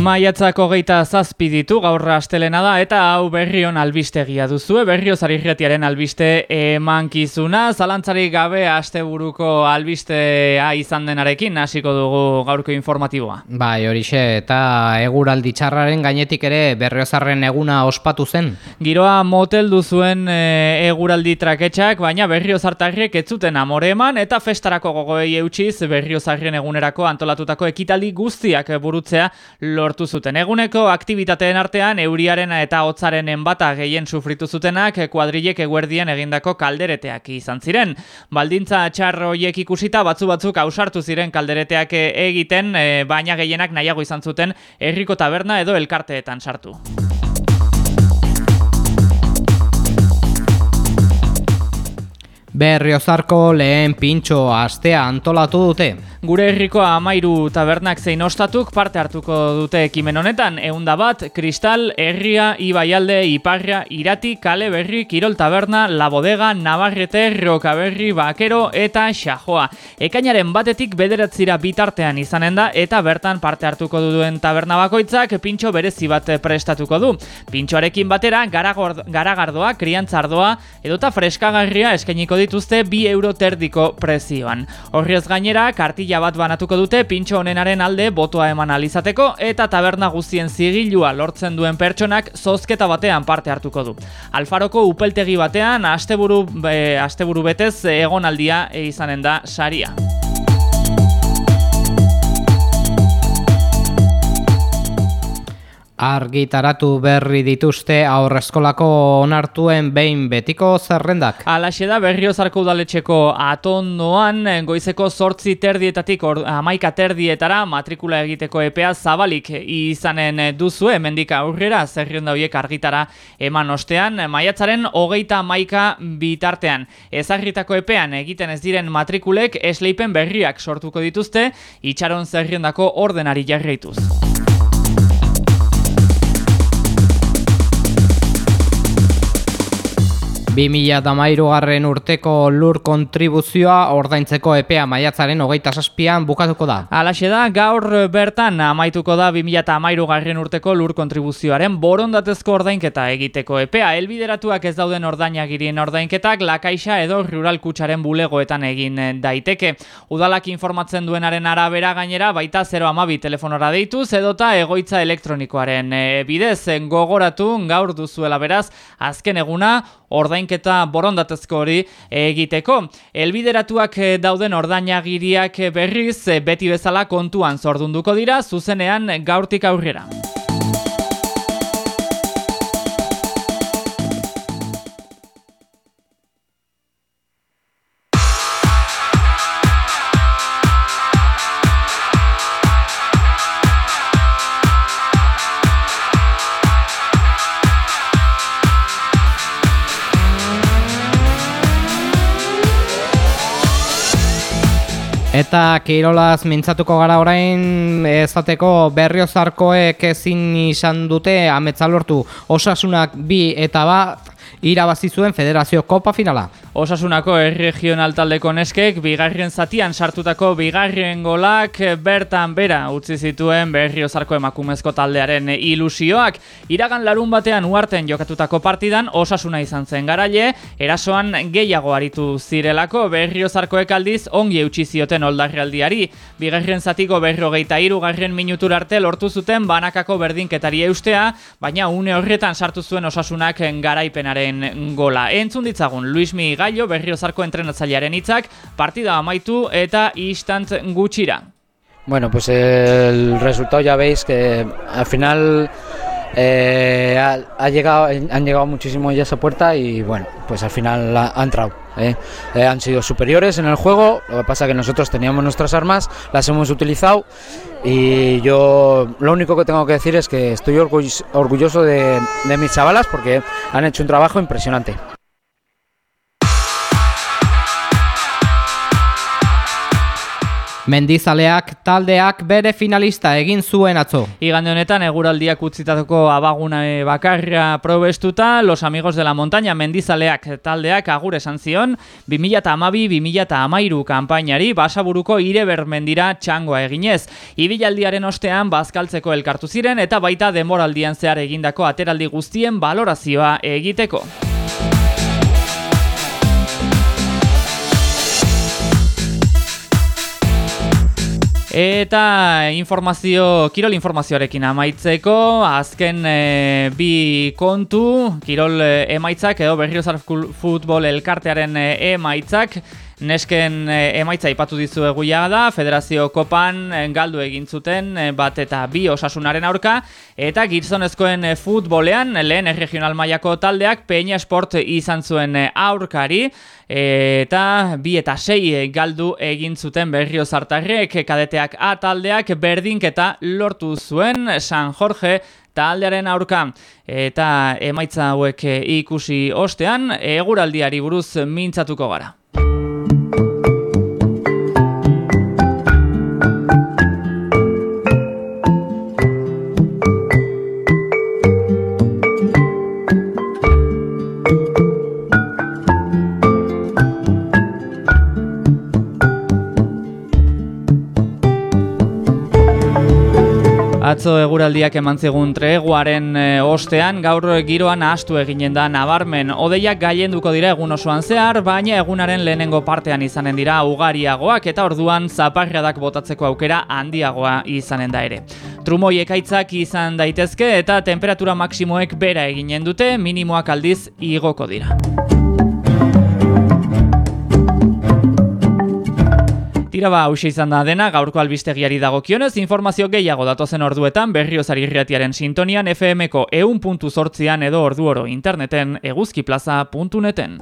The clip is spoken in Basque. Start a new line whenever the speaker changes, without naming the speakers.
Maiatzak hogeita zazpi ditu gaurra astelena da eta hau berrion albistegia duzue, berrio zarirretiaren albiste emankizuna, zalantzari gabe asteburuko albistea izan denarekin hasiko dugu gaurko informatiboa.
Bai, horixe, eta eguraldi txarraren gainetik ere berriozarren eguna ospatu zen.
Giroa motel duzuen e, eguraldi traketxak, baina berriozartarriek ez zuten amore eman eta festarako gogoei eutxiz berriozarren egunerako antolatutako ekitaldi guztiak burutzea lortu zuten. Eguneko aktibitateen artean euriaren eta hotzaren enbata gehien sufritu zutenak kuadrilek eguerdien egindako kaldereteak izan ziren. Baldintza txarro hoiek ikusita batzu batzuk ausartu ziren kaldereteak egiten, eh, baina gehienak nahiago izan zuten herriko taberna edo elkarteetan sartu.
Berriozarko lehen pintxo astea antolatu dute.
Gure herriko amairu tabernak zein ostatuk parte hartuko dute ekimen honetan, eunda bat, kristal, herria, ibaialde, iparria, irati, kale berri, kirol taberna, la bodega, navarrete, rokaberri, bakero eta xajoa. Ekainaren batetik bederatzira bitartean izanen da eta bertan parte hartuko duen taberna bakoitzak pintxo berezi bat prestatuko du. Pintxoarekin batera, garagardoa, kriantzardoa edota freskagarria eskainiko dituzte bi euro terdiko prezioan. Horriez gainera, kartila bat banatuko dute pintxo honenaren alde botoa eman alizateko eta taberna guztien zigilua lortzen duen pertsonak zozketa batean parte hartuko du. Alfaroko upeltegi batean asteburu, e, asteburu betez egonaldia izanen da saria.
Argitaratu berri dituzte aurrezkolako onartuen behin betiko zerrendak.
Alaxe da berriozarko udaletxeko atondoan goizeko sortzi terdietatik or, amaika terdietara matrikula egiteko epea zabalik izanen duzu mendika aurrera zerrenda horiek argitara eman ostean maiatzaren hogeita maika bitartean. Ezagritako epean egiten ez diren matrikulek esleipen berriak sortuko dituzte itxaron zerrendako ordenari jarraituz.
Bi mila garren urteko lur kontribuzioa ordaintzeko epea maiatzaren hogeita saspian bukatuko da.
Alaxe da, gaur bertan amaituko da bi mila garren urteko lur kontribuzioaren borondatezko ordainketa egiteko epea. Elbideratuak ez dauden ordainagirien ordainketak lakaixa edo rural kutsaren bulegoetan egin daiteke. Udalak informatzen duenaren arabera gainera baita 0 amabi telefonora deituz edota egoitza elektronikoaren eh, bidez gogoratu gaur duzuela beraz azken eguna ordainketa borondatezko hori egiteko. Elbideratuak eh, dauden ordainagiriak berriz eh, beti bezala kontuan zordunduko dira zuzenean gaurtik aurrera.
'Eta Kirolaz mintzatuko gara orain ezateko berriozarkoek ezin izan dute ametzalortu osasunak bi eta bat irabazi zuen Federazio Kopa finala.
Osasunako erregional taldeko neskek bigarren zatian sartutako bigarren golak bertan bera utzi zituen berriozarko emakumezko taldearen ilusioak. Iragan larun batean uarten jokatutako partidan osasuna izan zen garaile, erasoan gehiago aritu zirelako berriozarkoek aldiz ongi eutxi zioten oldarrealdiari. Bigarren zatiko berrogeita irugarren minutur arte lortu zuten banakako berdinketari eustea, baina une horretan sartu zuen osasunak garaipenaren gola. Entzun ditzagun, Luismi Gallo berriozarko entrenatzailearen hitzak partida amaitu eta instant gutxira.
Bueno, pues el resultado ya veis que al final eh, ha, llegado, han llegado muchísimo ya a esa puerta y bueno, pues al final ha, ha entrado. Eh. Eh, han sido superiores en el juego, lo que pasa que nosotros teníamos nuestras armas, las hemos utilizado y yo lo único que tengo que decir es que estoy orgulloso de mis chavalas porque han hecho un trabajo impresionante.
Mendizaleak taldeak bere finalista egin zuen atzo.
Igande honetan eguraldiak utzitatuko abaguna bakarra probestuta, Los Amigos de la Montaña Mendizaleak taldeak agur esan zion 2012-2013 kanpainari basaburuko ireber mendira txangoa eginez. Ibilaldiaren ostean bazkaltzeko elkartu ziren eta baita demoraldian zehar egindako ateraldi guztien balorazioa egiteko. Eta informazio, kirol informazioarekin amaitzeko, azken e, bi kontu, kirol e, emaitzak edo berriozar futbol elkartearen e, emaitzak, Nesken emaitza ipatu dizu eguia da, Federazio Kopan galdu egin zuten bat eta bi osasunaren aurka, eta gizonezkoen futbolean lehen regional mailako taldeak Peña Sport izan zuen aurkari, eta bi eta sei galdu egin zuten berrio zartarrek kadeteak A taldeak berdink eta lortu zuen San Jorge taldearen aurka eta emaitza hauek ikusi ostean eguraldiari buruz mintzatuko gara. Atzo eguraldiak eman zegun treguaren e, ostean, gaur giroan ahastu eginen da nabarmen. Odeiak gailenduko dira egun osoan zehar, baina egunaren lehenengo partean izanen dira ugariagoak eta orduan zaparradak botatzeko aukera handiagoa izanen da ere. Trumoi ekaitzak izan daitezke eta temperatura maksimoek bera eginen dute, minimoak aldiz igoko dira. Tira ba, hause izan da dena, gaurko albistegiari dagokionez, informazio gehiago datozen orduetan berriozari irratiaren sintonian FM-ko eun edo ordu oro interneten eguzkiplaza.neten.